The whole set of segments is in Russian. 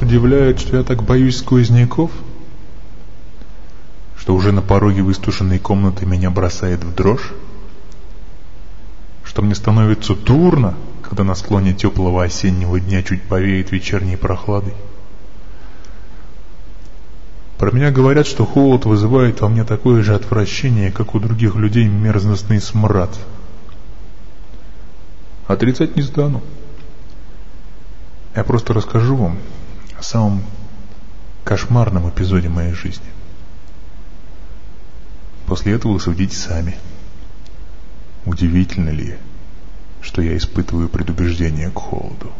Вас удивляет, что я так боюсь сквозняков? Что уже на пороге выстушенной комнаты меня бросает в дрожь? Что мне становится дурно, когда на склоне теплого осеннего дня чуть повеет вечерней прохладой? Про меня говорят, что холод вызывает во мне такое же отвращение, как у других людей мерзностный смрад. Отрицать не стану. Я просто расскажу вам о самом кошмарном эпизоде моей жизни. После этого вы судите сами. Удивительно ли, что я испытываю предубеждение к холоду?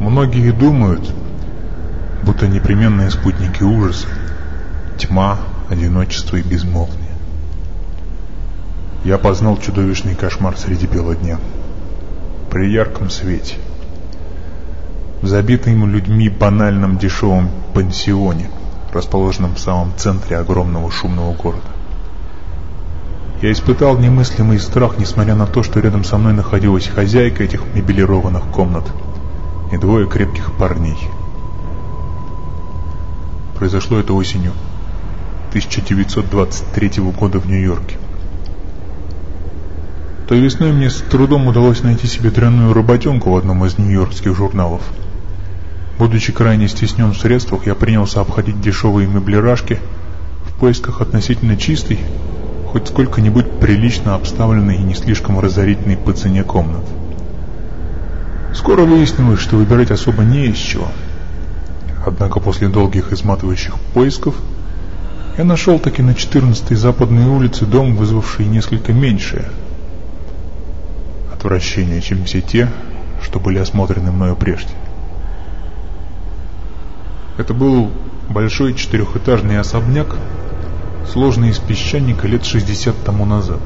Многие думают, будто непременные спутники ужаса, тьма, одиночество и безмолвие. Я познал чудовищный кошмар среди бела дня. При ярком свете. В забитом людьми банальном дешевом пансионе, расположенном в самом центре огромного шумного города. Я испытал немыслимый страх, несмотря на то, что рядом со мной находилась хозяйка этих мебелированных комнат и двое крепких парней. Произошло это осенью 1923 года в Нью-Йорке. Той весной мне с трудом удалось найти себе дрянную работенку в одном из нью-йоркских журналов. Будучи крайне стеснен в средствах, я принялся обходить дешевые меблирашки в поисках относительно чистой, хоть сколько-нибудь прилично обставленной и не слишком разорительной по цене комнат. Скоро выяснилось, что выбирать особо не из чего. Однако после долгих изматывающих поисков я нашел таки на 14-й западной улице дом, вызвавший несколько меньшее – отвращения, чем все те, что были осмотрены мною прежде. Это был большой четырехэтажный особняк, сложный из песчаника лет 60 тому назад,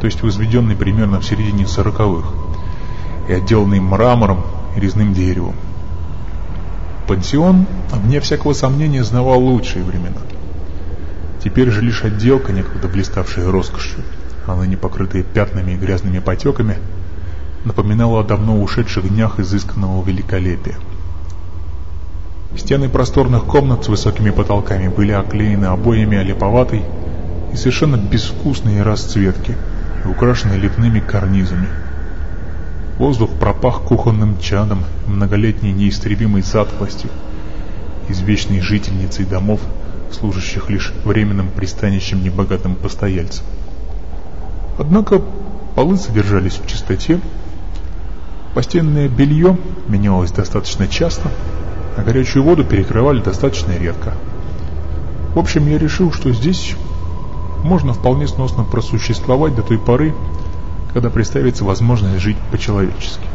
то есть возведенный примерно в середине сороковых и отделанный мрамором и резным деревом. Пансион, вне всякого сомнения, знавал лучшие времена. Теперь же лишь отделка, некогда блиставшая роскошью, а ныне покрытая пятнами и грязными потеками, напоминала о давно ушедших днях изысканного великолепия. Стены просторных комнат с высокими потолками были оклеены обоями олиповатой и совершенно безвкусной расцветки украшены лепными карнизами. Воздух пропах кухонным чадом, многолетней неистребимой затхлостью, извечной жительницей домов, служащих лишь временным пристанищем небогатым постояльцам. Однако полы содержались в чистоте, постельное белье менялось достаточно часто, а горячую воду перекрывали достаточно редко. В общем, я решил, что здесь можно вполне сносно просуществовать до той поры, когда представится возможность жить по-человечески.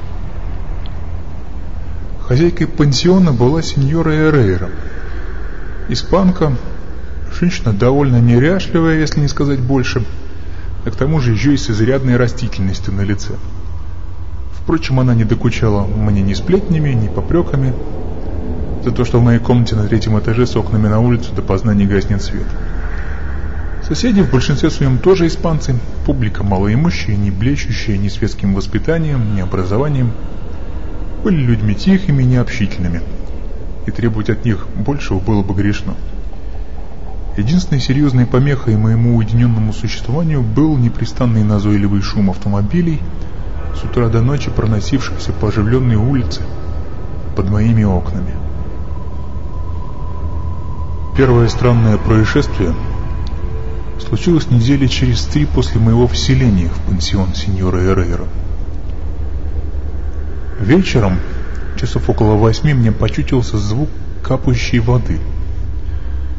Хозяйкой пансиона была сеньора Эрейра. Испанка, женщина довольно неряшливая, если не сказать больше – а к тому же еще и с изрядной растительностью на лице. Впрочем, она не докучала мне ни сплетнями, ни попреками за то, что в моей комнате на третьем этаже с окнами на улицу допоздна не гаснет свет. Соседи в большинстве своем тоже испанцы, публика малоимущая, не блещущая ни светским воспитанием, ни образованием, были людьми тихими и необщительными, и требовать от них большего было бы грешно. Единственной серьезной помехой моему уединенному существованию был непрестанный назойливый шум автомобилей, с утра до ночи проносившихся по оживленной улице под моими окнами. Первое странное происшествие случилось недели через три после моего вселения в пансион сеньора Эрейра. Вечером, часов около восьми, мне почутился звук капающей воды –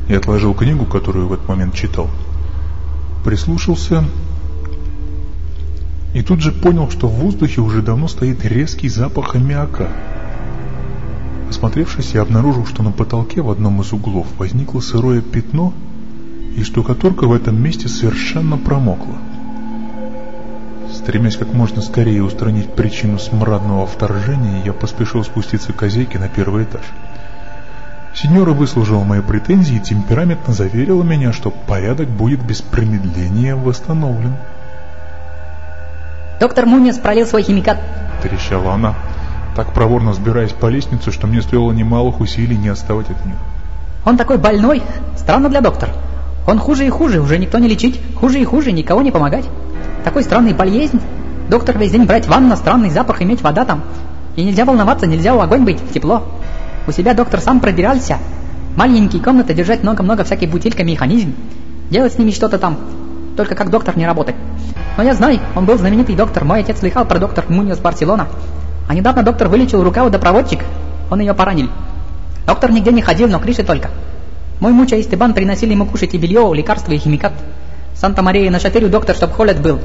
я отложил книгу, которую в этот момент читал. Прислушался и тут же понял, что в воздухе уже давно стоит резкий запах аммиака. Осмотревшись, я обнаружил, что на потолке в одном из углов возникло сырое пятно, и штукатурка в этом месте совершенно промокла. Стремясь как можно скорее устранить причину смрадного вторжения, я поспешил спуститься к хозяйке на первый этаж. Сеньора выслужила мои претензии и темпераментно заверила меня, что порядок будет без промедления восстановлен. Доктор Мунис пролил свой химикат. Трещала она, так проворно взбираясь по лестнице, что мне стоило немалых усилий не отставать от нее. Он такой больной. Странно для доктора. Он хуже и хуже, уже никто не лечить. Хуже и хуже, никого не помогать. Такой странный болезнь. Доктор весь день брать ванну, странный запах, иметь вода там. И нельзя волноваться, нельзя у огонь быть, тепло. У себя доктор сам пробирался. Маленькие комнаты, держать много-много всякой бутыльками механизм. Делать с ними что-то там. Только как доктор не работать. Но я знаю, он был знаменитый доктор. Мой отец слыхал про доктор Муниос Барселона. А недавно доктор вылечил рука водопроводчик. Он ее поранил. Доктор нигде не ходил, но крыши только. Мой муча и Стебан приносили ему кушать и белье, лекарства и химикат. Санта-Мария на шатырю доктор, чтоб холод был.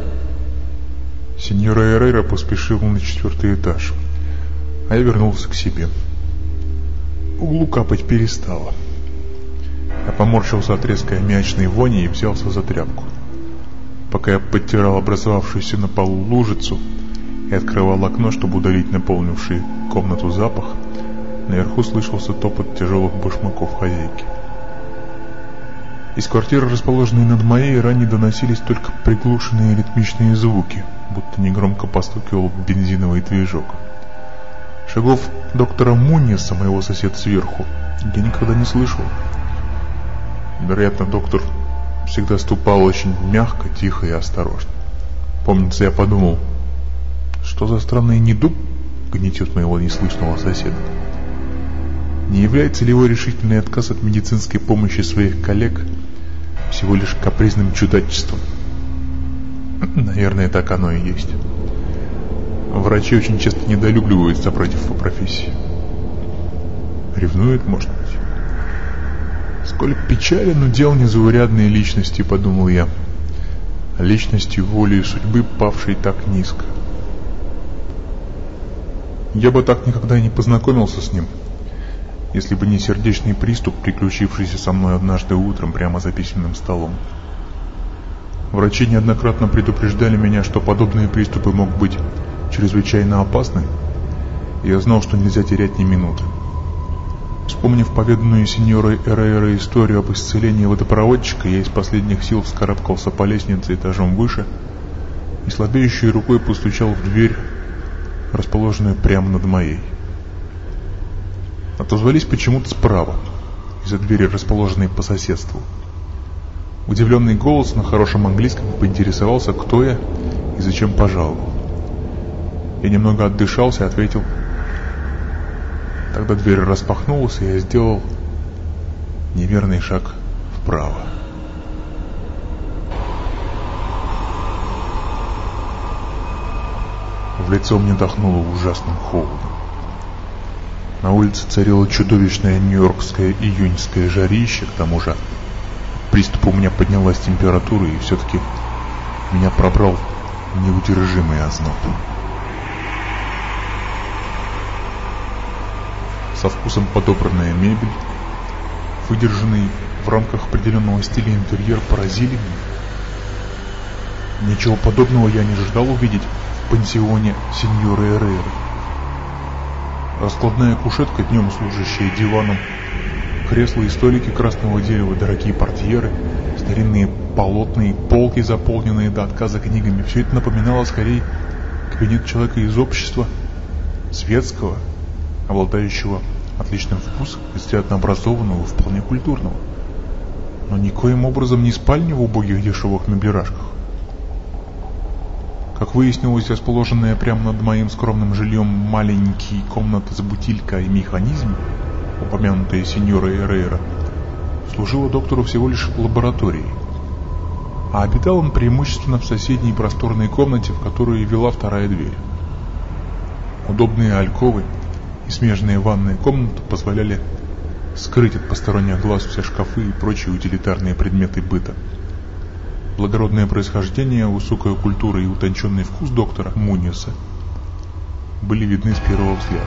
Сеньора Эрейра поспешил на четвертый этаж, а я вернулся к себе. Углу капать перестало. Я поморщился от резкой аммиачной вони и взялся за тряпку. Пока я подтирал образовавшуюся на полу лужицу и открывал окно, чтобы удалить наполнивший комнату запах, наверху слышался топот тяжелых башмаков хозяйки. Из квартиры, расположенной над моей, ранее доносились только приглушенные ритмичные звуки, будто негромко постукивал бензиновый движок. Шагов доктора Муниса, моего соседа сверху, я никогда не слышал. Вероятно, доктор всегда ступал очень мягко, тихо и осторожно. Помнится, я подумал, что за странный недуг гнетет моего неслышного соседа. Не является ли его решительный отказ от медицинской помощи своих коллег всего лишь капризным чудачеством. Наверное, так оно и есть. Врачи очень часто недолюбливают собратьев по профессии. Ревнуют, может быть. Сколь печален удел незаурядные личности, подумал я. Личности воли и судьбы, павшей так низко. Я бы так никогда и не познакомился с ним, если бы не сердечный приступ, приключившийся со мной однажды утром прямо за письменным столом. Врачи неоднократно предупреждали меня, что подобные приступы могут быть чрезвычайно опасны, я знал, что нельзя терять ни минуты. Вспомнив поведанную сеньорой Эрейро историю об исцелении водопроводчика, я из последних сил вскарабкался по лестнице этажом выше и слабеющей рукой постучал в дверь, расположенную прямо над моей отозвались почему-то справа, из-за двери, расположенной по соседству. Удивленный голос на хорошем английском поинтересовался, кто я и зачем пожаловал. Я немного отдышался и ответил. Тогда дверь распахнулась, и я сделал неверный шаг вправо. В лицо мне дохнуло ужасным холодом. На улице царило чудовищное нью-йоркское июньское жарище, к тому же приступ у меня поднялась температура, и все-таки меня пробрал неудержимый озноб. Со вкусом подобранная мебель, выдержанный в рамках определенного стиля интерьер поразили меня. Ничего подобного я не ожидал увидеть в пансионе сеньоры Эреры. Раскладная кушетка, днем служащая диваном, кресла и столики красного дерева, дорогие портьеры, старинные полотные полки, заполненные до отказа книгами. Все это напоминало скорее кабинет человека из общества, светского, обладающего отличным вкусом, изрядно образованного, вполне культурного. Но никоим образом не спальня в убогих дешевых меблирашках. Как выяснилось, расположенная прямо над моим скромным жильем маленькие комната с бутилькой и механизм, упомянутая сеньора Эрейра, служила доктору всего лишь лабораторией. А обитал он преимущественно в соседней просторной комнате, в которую вела вторая дверь. Удобные альковы и смежные ванные комнаты позволяли скрыть от посторонних глаз все шкафы и прочие утилитарные предметы быта. Благородное происхождение, высокая культура и утонченный вкус доктора Муниса были видны с первого взгляда.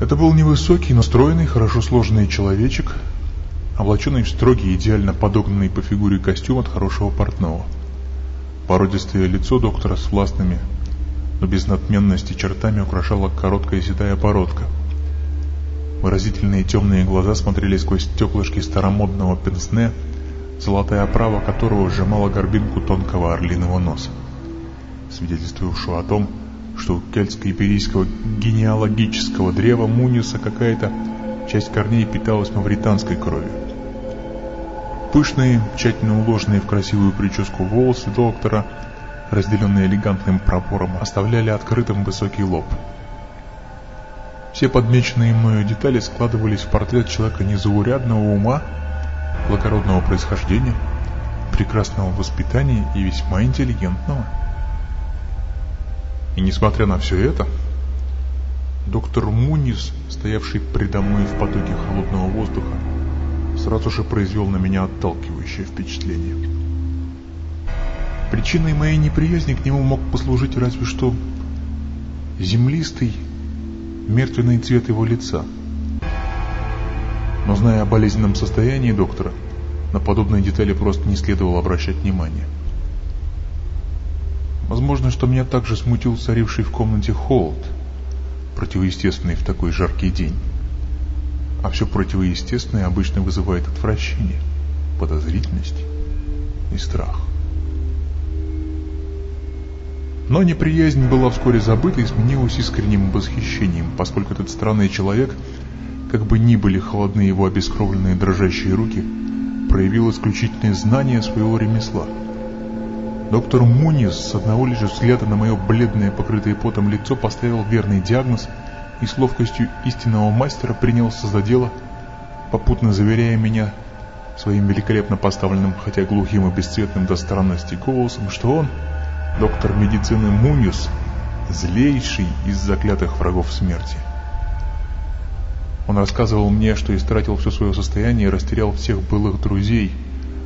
Это был невысокий, настроенный, хорошо сложенный человечек, облаченный в строгий, идеально подогнанный по фигуре костюм от хорошего портного. Породистое лицо доктора с властными, но без надменности чертами украшала короткая седая породка – Выразительные темные глаза смотрели сквозь стеклышки старомодного пенсне золотая оправа которого сжимала горбинку тонкого орлиного носа, свидетельствовавшего о том, что у кельтско-иберийского генеалогического древа Муниса какая-то часть корней питалась мавританской кровью. Пышные, тщательно уложенные в красивую прическу волосы доктора, разделенные элегантным пробором, оставляли открытым высокий лоб. Все подмеченные мною детали складывались в портрет человека незаурядного ума, благородного происхождения, прекрасного воспитания и весьма интеллигентного. И несмотря на все это, доктор Мунис, стоявший предо мной в потоке холодного воздуха, сразу же произвел на меня отталкивающее впечатление. Причиной моей неприязни к нему мог послужить разве что землистый, мертвенный цвет его лица. Но зная о болезненном состоянии доктора, на подобные детали просто не следовало обращать внимания. Возможно, что меня также смутил царивший в комнате холод, противоестественный в такой жаркий день. А все противоестественное обычно вызывает отвращение, подозрительность и страх. Но неприязнь была вскоре забыта и сменилась искренним восхищением, поскольку этот странный человек, как бы ни были холодны его обескровленные дрожащие руки, проявил исключительное знание своего ремесла – Доктор Мунис с одного лишь взгляда на мое бледное, покрытое потом лицо поставил верный диагноз и с ловкостью истинного мастера принялся за дело, попутно заверяя меня своим великолепно поставленным, хотя глухим и бесцветным до странности голосом, что он, доктор медицины Мунис, злейший из заклятых врагов смерти. Он рассказывал мне, что истратил все свое состояние и растерял всех былых друзей,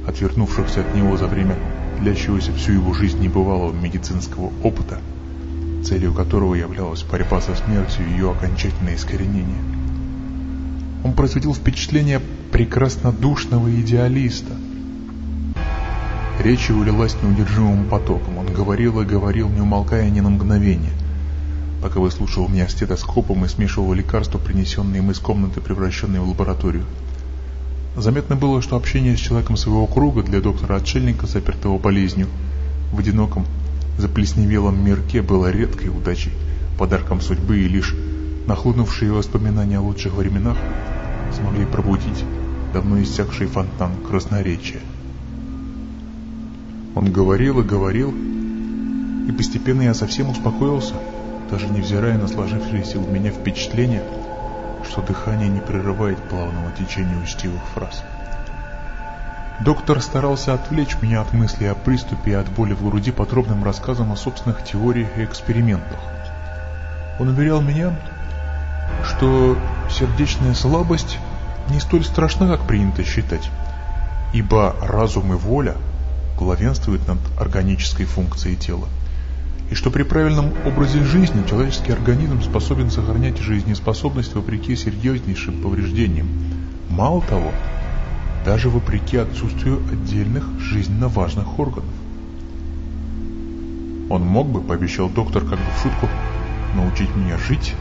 отвернувшихся от него за время длящегося всю его жизнь небывалого медицинского опыта, целью которого являлась борьба со смертью и ее окончательное искоренение. Он производил впечатление прекрасно душного идеалиста. Речь его лилась неудержимым потоком. Говорил и говорил, не умолкая ни на мгновение, пока выслушивал меня стетоскопом и смешивал лекарства, принесенные им из комнаты, превращенные в лабораторию. Заметно было, что общение с человеком своего круга для доктора-отшельника, запертого болезнью, в одиноком, заплесневелом мирке было редкой удачей, подарком судьбы, и лишь нахлынувшие воспоминания о лучших временах смогли пробудить давно иссякший фонтан красноречия. Он говорил и говорил, и постепенно я совсем успокоился, даже невзирая на сложившееся у меня впечатление – что дыхание не прерывает плавного течения учтивых фраз. Доктор старался отвлечь меня от мысли о приступе и от боли в груди подробным рассказом о собственных теориях и экспериментах. Он уверял меня, что сердечная слабость не столь страшна, как принято считать, ибо разум и воля главенствуют над органической функцией тела и что при правильном образе жизни человеческий организм способен сохранять жизнеспособность вопреки серьезнейшим повреждениям. Мало того, даже вопреки отсутствию отдельных жизненно важных органов. Он мог бы, пообещал доктор как бы в шутку, научить меня жить,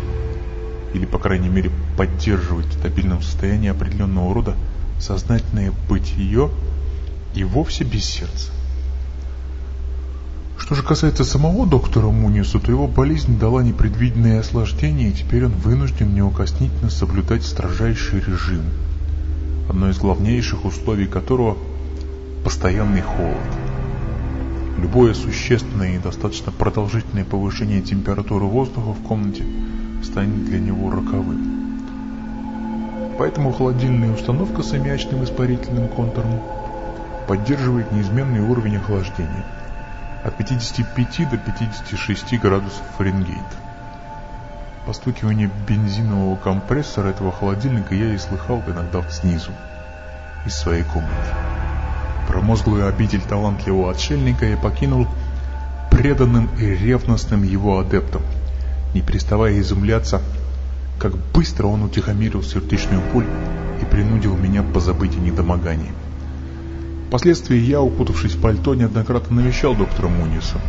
или, по крайней мере, поддерживать в стабильном состоянии определенного рода сознательное бытие и вовсе без сердца. Что же касается самого доктора Муниса, то его болезнь дала непредвиденные осложнения, и теперь он вынужден неукоснительно соблюдать строжайший режим, одно из главнейших условий которого – постоянный холод. Любое существенное и достаточно продолжительное повышение температуры воздуха в комнате станет для него роковым. Поэтому холодильная установка с аммиачным испарительным контуром поддерживает неизменный уровень охлаждения – от 55 до 56 градусов Фаренгейта. Постукивание бензинового компрессора этого холодильника я и слыхал иногда снизу, из своей комнаты. Промозглую обитель талантливого отшельника я покинул преданным и ревностным его адептом, не переставая изумляться, как быстро он утихомирил сердечную боль и принудил меня позабыть о недомогании. Впоследствии я, укутавшись в пальто, неоднократно навещал доктора Муниса,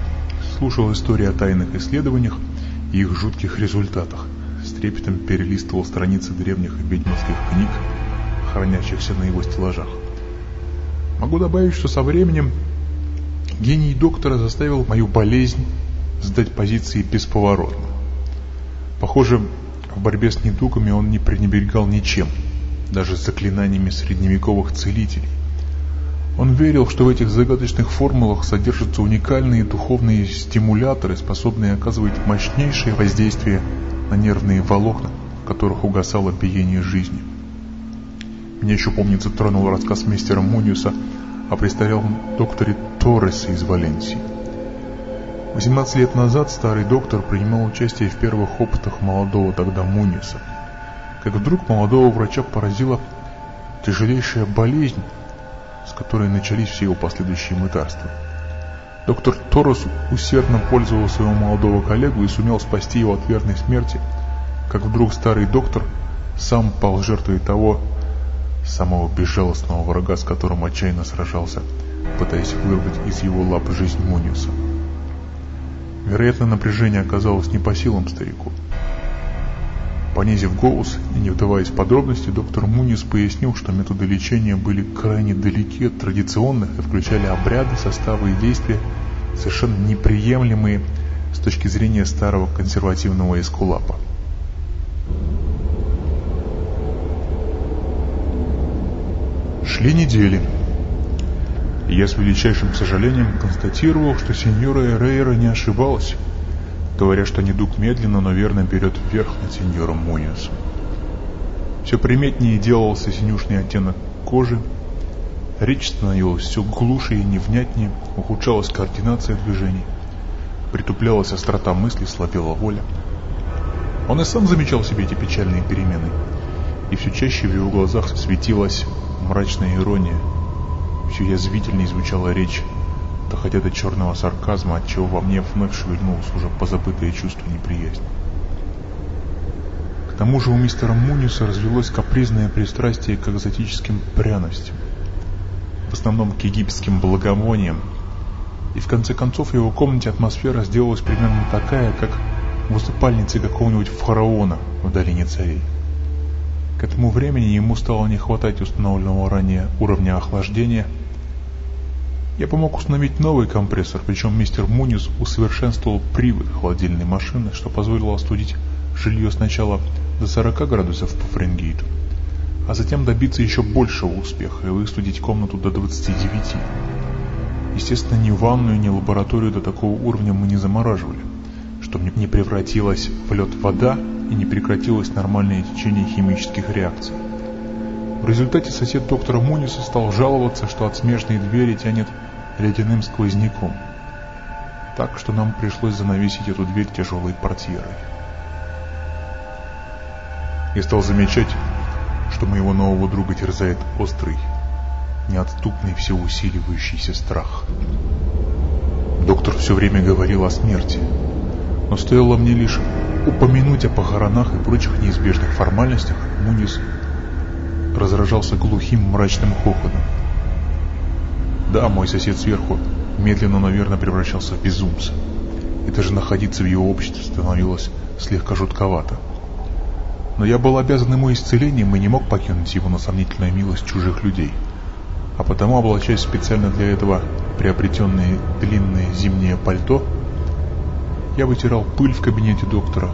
слушал истории о тайных исследованиях и их жутких результатах, с трепетом перелистывал страницы древних ведьмовских книг, хранящихся на его стеллажах. Могу добавить, что со временем гений доктора заставил мою болезнь сдать позиции бесповоротно. Похоже, в борьбе с недугами он не пренебрегал ничем, даже заклинаниями средневековых целителей. Он верил, что в этих загадочных формулах содержатся уникальные духовные стимуляторы, способные оказывать мощнейшее воздействие на нервные волокна, в которых угасало биение жизни. Мне еще, помнится, тронул рассказ мистера Муниуса о престарелом докторе Торресе из Валенсии. 18 лет назад старый доктор принимал участие в первых опытах молодого тогда Муниуса. Как вдруг молодого врача поразила тяжелейшая болезнь, с которой начались все его последующие мытарства. Доктор Торрес усердно пользовал своего молодого коллегу и сумел спасти его от верной смерти, как вдруг старый доктор сам пал жертвой того самого безжалостного врага, с которым отчаянно сражался, пытаясь вырвать из его лап жизнь Муниуса. Вероятно, напряжение оказалось не по силам старику. Понизив голос и не вдаваясь в подробности, доктор Мунис пояснил, что методы лечения были крайне далеки от традиционных и включали обряды, составы и действия, совершенно неприемлемые с точки зрения старого консервативного эскулапа. Шли недели. Я с величайшим сожалением констатировал, что сеньора Эрейра не ошибалась, говоря, что недуг медленно, но верно берет вверх над сеньором Муниусом. Все приметнее делался синюшный оттенок кожи, речь становилась все глуше и невнятнее, ухудшалась координация движений, притуплялась острота мысли, слабела воля. Он и сам замечал себе эти печальные перемены, и все чаще в его глазах светилась мрачная ирония, все язвительнее звучала речь, доходя до черного сарказма, отчего во мне вновь шевельнулось уже позабытое чувство неприязни. К тому же у мистера Муниса развелось капризное пристрастие к экзотическим пряностям, в основном к египетским благовониям, и в конце концов в его комнате атмосфера сделалась примерно такая, как в усыпальнице какого-нибудь фараона в долине царей. К этому времени ему стало не хватать установленного ранее уровня охлаждения. Я помог установить новый компрессор, причем мистер Мунис усовершенствовал привод холодильной машины, что позволило остудить жилье сначала до 40 градусов по Фаренгейту, а затем добиться еще большего успеха и выстудить комнату до 29. Естественно, ни ванную, ни лабораторию до такого уровня мы не замораживали, чтобы не превратилась в лед вода и не прекратилось нормальное течение химических реакций. В результате сосед доктора Муниса стал жаловаться, что от смежной двери тянет ледяным сквозняком. Так что нам пришлось занавесить эту дверь тяжелой портьерой. Я стал замечать, что моего нового друга терзает острый, неотступный, всеусиливающийся страх. Доктор все время говорил о смерти, но стоило мне лишь упомянуть о похоронах и прочих неизбежных формальностях, Мунис разражался глухим мрачным хохотом. Да, мой сосед сверху медленно, наверное, превращался в безумца. И даже находиться в его обществе становилось слегка жутковато. Но я был обязан ему исцелением и не мог покинуть его на сомнительную милость чужих людей. А потому, облачаясь специально для этого приобретенное длинное зимнее пальто, я вытирал пыль в кабинете доктора,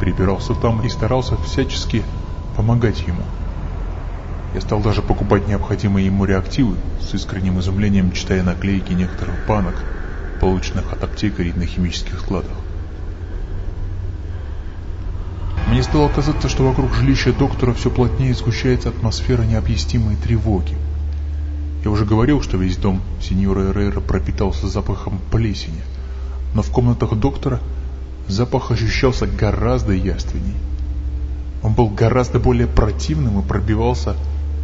прибирался там и старался всячески помогать ему. Я стал даже покупать необходимые ему реактивы, с искренним изумлением читая наклейки некоторых банок, полученных от аптекарей на химических складах. Мне стало казаться, что вокруг жилища доктора все плотнее сгущается атмосфера необъяснимой тревоги. Я уже говорил, что весь дом сеньора Эррера пропитался запахом плесени – но в комнатах доктора запах ощущался гораздо яственней. Он был гораздо более противным и пробивался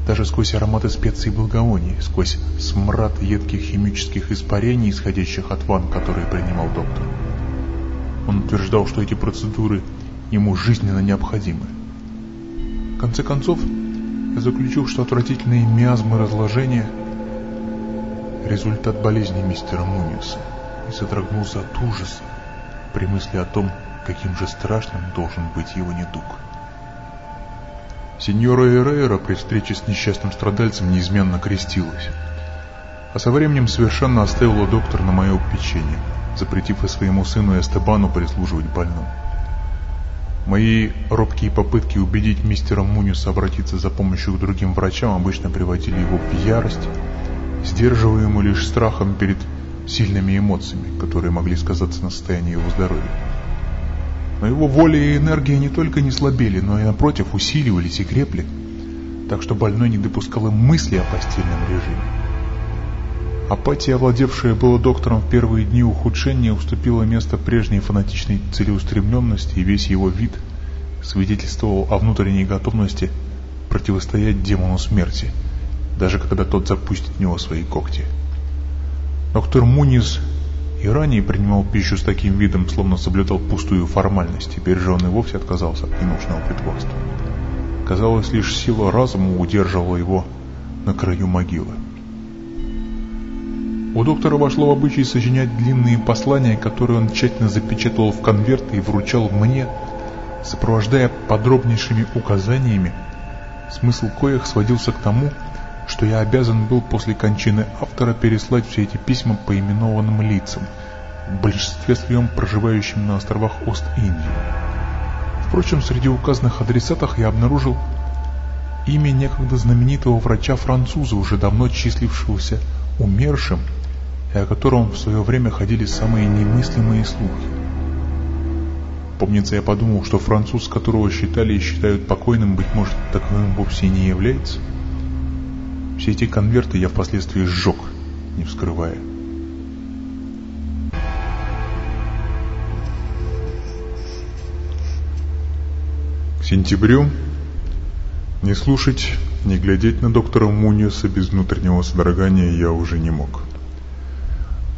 даже сквозь ароматы специй и благовоний, сквозь смрад едких химических испарений, исходящих от ванн, которые принимал доктор. Он утверждал, что эти процедуры ему жизненно необходимы. В конце концов, я заключил, что отвратительные миазмы разложения – результат болезни мистера Муниуса и содрогнулся от ужаса при мысли о том, каким же страшным должен быть его недуг. Сеньора Эрейра при встрече с несчастным страдальцем неизменно крестилась, А со временем совершенно оставила доктор на мое попечение, запретив и своему сыну Эстебану прислуживать больным. Мои робкие попытки убедить мистера Муниса обратиться за помощью к другим врачам обычно приводили его в ярость, сдерживаемую лишь страхом перед сильными эмоциями, которые могли сказаться на состоянии его здоровья. Но его воля и энергия не только не слабели, но и напротив усиливались и крепли, так что больной не допускал и мысли о постельном режиме. Апатия, овладевшая было доктором в первые дни ухудшения, уступила место прежней фанатичной целеустремленности, и весь его вид свидетельствовал о внутренней готовности противостоять демону смерти, даже когда тот запустит в него свои когти. Доктор Муниз и ранее принимал пищу с таким видом, словно соблюдал пустую формальность, теперь же он и вовсе отказался от ненужного притворства. Казалось, лишь сила разума удерживала его на краю могилы. У доктора вошло в обычай сочинять длинные послания, которые он тщательно запечатывал в конверты и вручал мне, сопровождая подробнейшими указаниями, смысл коих сводился к тому, что я обязан был после кончины автора переслать все эти письма по именованным лицам, в большинстве своем проживающим на островах Ост-Индии. Впрочем, среди указанных адресатов я обнаружил имя некогда знаменитого врача-француза, уже давно числившегося умершим и о котором в свое время ходили самые немыслимые слухи. Помнится, я подумал, что француз, которого считали и считают покойным, быть может, таковым вовсе не является. Все эти конверты я впоследствии сжег, не вскрывая. К сентябрю не слушать, не глядеть на доктора Муниуса без внутреннего содрогания я уже не мог.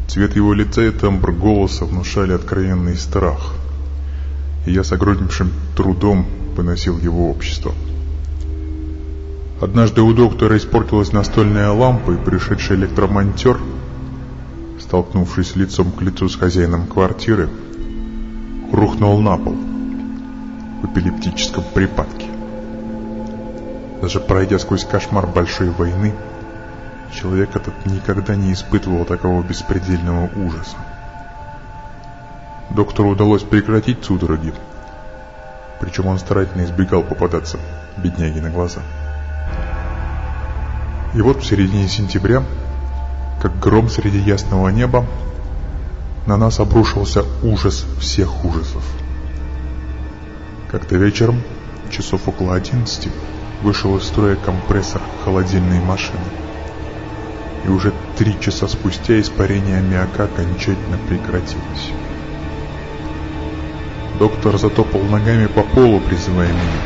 Цвет его лица и тембр голоса внушали откровенный страх, и я с огромнейшим трудом выносил его общество. Однажды у доктора испортилась настольная лампа, и пришедший электромонтер, столкнувшись лицом к лицу с хозяином квартиры, рухнул на пол в эпилептическом припадке. Даже пройдя сквозь кошмар большой войны, Человек этот никогда не испытывал такого беспредельного ужаса. Доктору удалось прекратить судороги, причем он старательно избегал попадаться бедняги на глаза. И вот в середине сентября, как гром среди ясного неба, на нас обрушился ужас всех ужасов. Как-то вечером, часов около одиннадцати, вышел из строя компрессор холодильной машины и уже три часа спустя испарение аммиака окончательно прекратилось. Доктор затопал ногами по полу, призывая меня.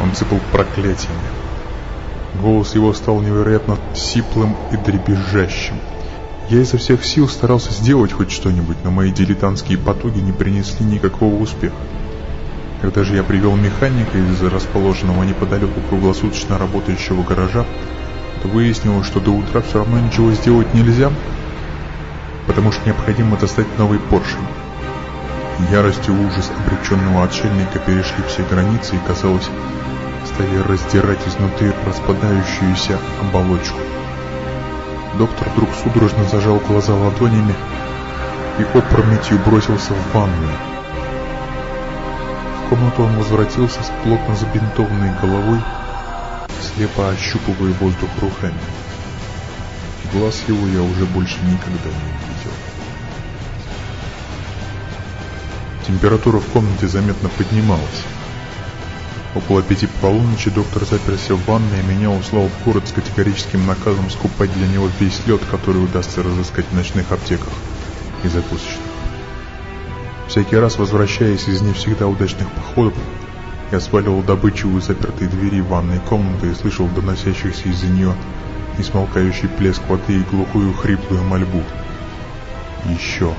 Он сыпал проклятиями. Голос его стал невероятно сиплым и дребезжащим. Я изо всех сил старался сделать хоть что-нибудь, но мои дилетантские потуги не принесли никакого успеха. Когда же я привел механика из расположенного неподалеку круглосуточно работающего гаража, то выяснилось, что до утра все равно ничего сделать нельзя, потому что необходимо достать новый поршень. Ярость и ужас обреченного отшельника перешли все границы и, казалось, стали раздирать изнутри распадающуюся оболочку. Доктор вдруг судорожно зажал глаза ладонями и опрометью бросился в ванную. В комнату он возвратился с плотно забинтованной головой слепо ощупывая воздух руками. Глаз его я уже больше никогда не видел. Температура в комнате заметно поднималась. Около пяти полуночи доктор заперся в ванной, и меня услал в город с категорическим наказом скупать для него весь лед, который удастся разыскать в ночных аптеках и закусочных. Всякий раз, возвращаясь из не всегда удачных походов, я сваливал добычу у запертой двери ванной комнаты и слышал доносящийся из-за нее несмолкающий плеск воды и глухую хриплую мольбу. Еще,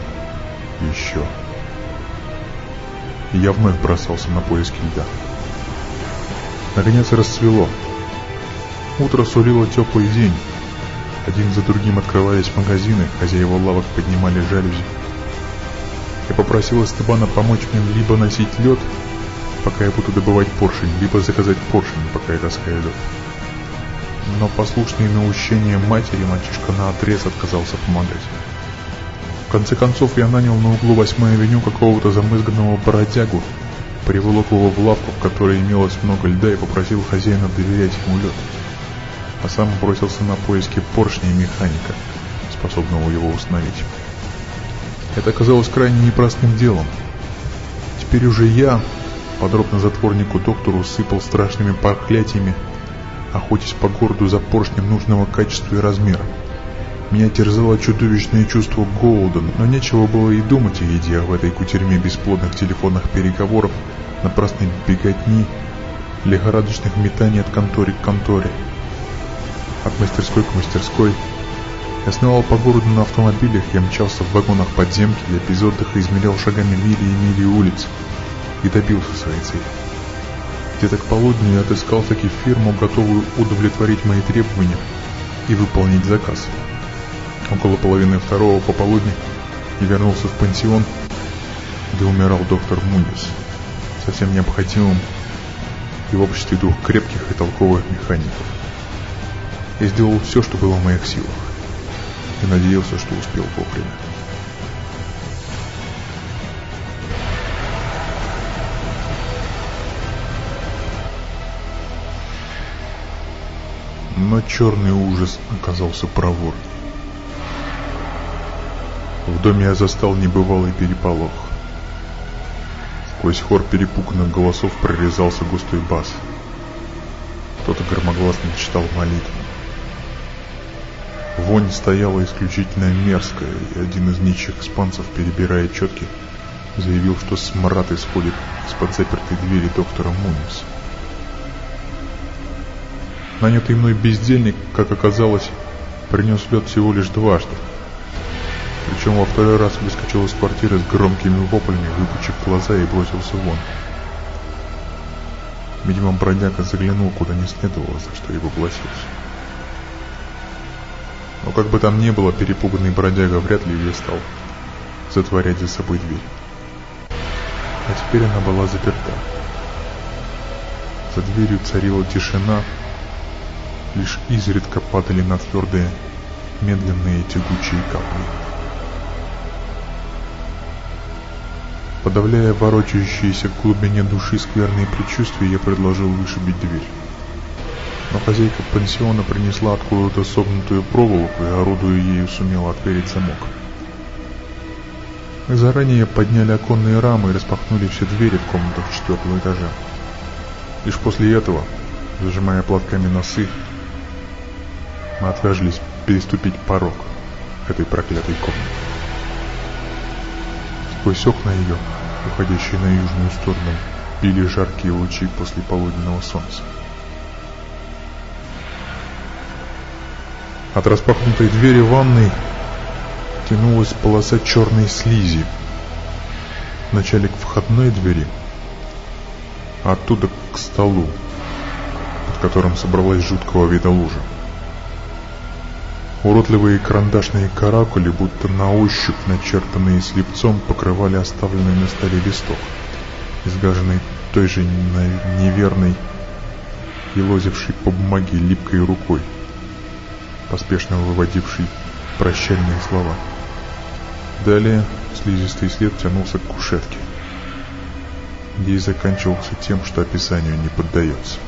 еще. Я вновь бросался на поиски льда. Наконец расцвело. Утро сулило теплый день. Один за другим открывались магазины, хозяева лавок поднимали жалюзи. Я попросил Эстебана помочь мне либо носить лед, пока я буду добывать поршень, либо заказать поршень, пока я таскаю лед. но послушный наущение матери мальчишка наотрез отказался помогать. В конце концов я нанял на углу 8 авеню какого-то замызганного бородягу, приволок его в лавку, в которой имелось много льда и попросил хозяина доверять ему лед. А сам бросился на поиски поршня и механика, способного его установить. Это оказалось крайне непростым делом. Теперь уже я, подробно затворнику доктору, сыпал страшными проклятиями, охотясь по городу за поршнем нужного качества и размера. Меня терзало чудовищное чувство голода, но нечего было и думать о еде в этой кутерьме бесплодных телефонных переговоров, напрасной беготни, лихорадочных метаний от конторы к конторе. От мастерской к мастерской. Я сновал по городу на автомобилях, я мчался в вагонах подземки, я без отдыха измерял шагами мили и мили улиц и добился своей цели. Где-то к полудню я отыскал таки фирму, готовую удовлетворить мои требования и выполнить заказ. Около половины второго пополудни я вернулся в пансион, где умирал доктор Мунис, совсем необходимым и в обществе двух крепких и толковых механиков. Я сделал все, что было в моих силах, и надеялся, что успел вовремя. Но черный ужас оказался проворней. В доме я застал небывалый переполох. Сквозь хор перепуганных голосов прорезался густой бас. Кто-то громогласно читал молитву. Вонь стояла исключительно мерзкая, и один из нищих испанцев, перебирая четки, заявил, что смрад исходит из-под запертой двери доктора Мунис. Нанятый мной бездельник, как оказалось, принес лед всего лишь дважды. Причем во второй раз выскочил из квартиры с громкими воплями, выпучив глаза и бросился вон. Видимо, бродяга заглянул куда не следовало, за что его гласился. Но как бы там ни было, перепуганный бродяга вряд ли и стал затворять за собой дверь. А теперь она была заперта. За дверью царила тишина, лишь изредка падали на твердые, медленные тягучие капли. Подавляя ворочающиеся в глубине души скверные предчувствия, я предложил вышибить дверь. Но хозяйка пансиона принесла откуда-то согнутую проволоку и, орудуя ею, сумела отпереть замок. Мы заранее подняли оконные рамы и распахнули все двери в комнатах четвертого этажа. Лишь после этого, зажимая платками носы, мы отважились переступить порог этой проклятой комнаты. Сквозь окна ее, выходящие на южную сторону, били жаркие лучи после полуденного солнца. От распахнутой двери ванной тянулась полоса черной слизи. Вначале к входной двери, а оттуда к столу, под которым собралась жуткого вида лужа. Уродливые карандашные каракули, будто на ощупь начертанные слепцом, покрывали оставленный на столе листок, изгаженный той же неверной, елозившей по бумаге липкой рукой, поспешно выводивший прощальные слова. Далее слизистый след тянулся к кушетке, где и заканчивался тем, что описанию не поддается.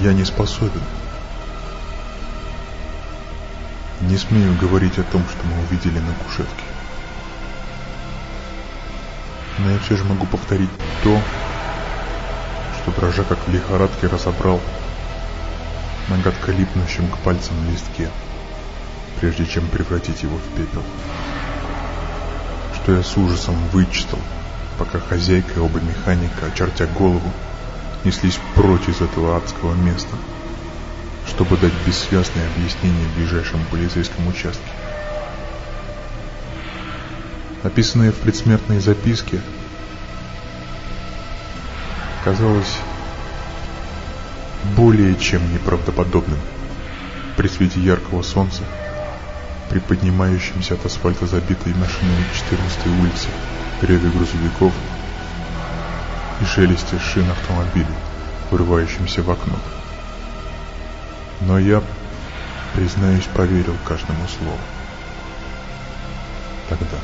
Я не способен. Не смею говорить о том, что мы увидели на кушетке. Но я все же могу повторить то, что дрожа как в лихорадке разобрал на гадко липнущем к пальцам листке, прежде чем превратить его в пепел. Что я с ужасом вычитал, пока хозяйка и оба механика, очертя голову, неслись прочь из этого адского места, чтобы дать бессвязное объяснение в ближайшем полицейском участке. Написанное в предсмертной записке казалось более чем неправдоподобным при свете яркого солнца, при поднимающемся от асфальта забитой машинами 14 улицы, реве грузовиков и шелесте шин автомобилей, врывающимся в окно. Но я, признаюсь, поверил каждому слову. Тогда.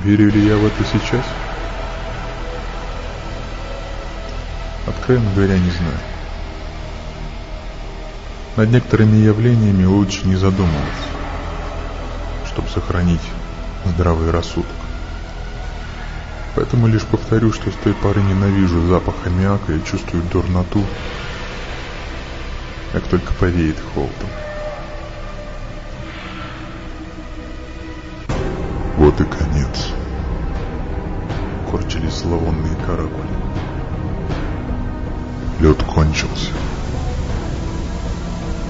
Верю ли я в это сейчас? Откровенно говоря, не знаю. Над некоторыми явлениями лучше не задумываться, чтобы сохранить здравый рассудок. Поэтому лишь повторю, что с той поры ненавижу запах аммиака и чувствую дурноту, как только повеет холодом. Вот и конец. Корчились зловонные каракули. Лед кончился.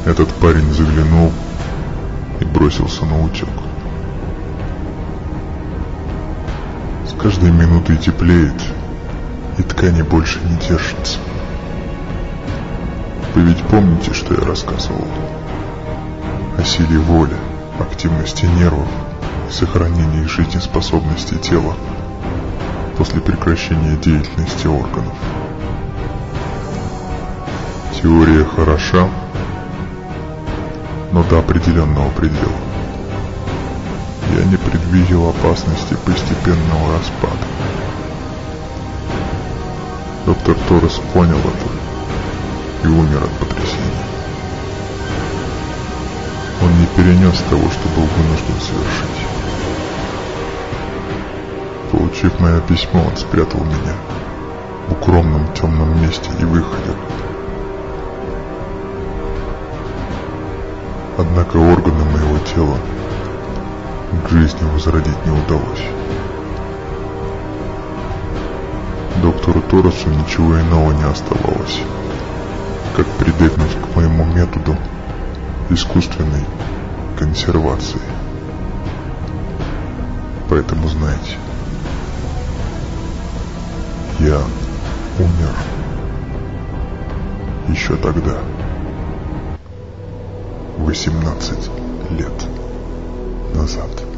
Этот парень заглянул и бросился на утек. Каждой минутой теплеет, и ткани больше не держатся. Вы ведь помните, что я рассказывал? О силе воли, активности нервов и сохранении жизнеспособности тела после прекращения деятельности органов. Теория хороша, но до определенного предела. Я не предвидел опасности постепенного распада. Доктор Торрес понял это и умер от потрясения. Он не перенес того, что был вынужден совершить. Получив мое письмо, он спрятал меня в укромном темном месте и выходил. Однако органы моего тела жизни возродить не удалось. Доктору Торосу ничего иного не оставалось, как прибегнуть к моему методу искусственной консервации. Поэтому знайте, я умер еще тогда. 18 лет назад.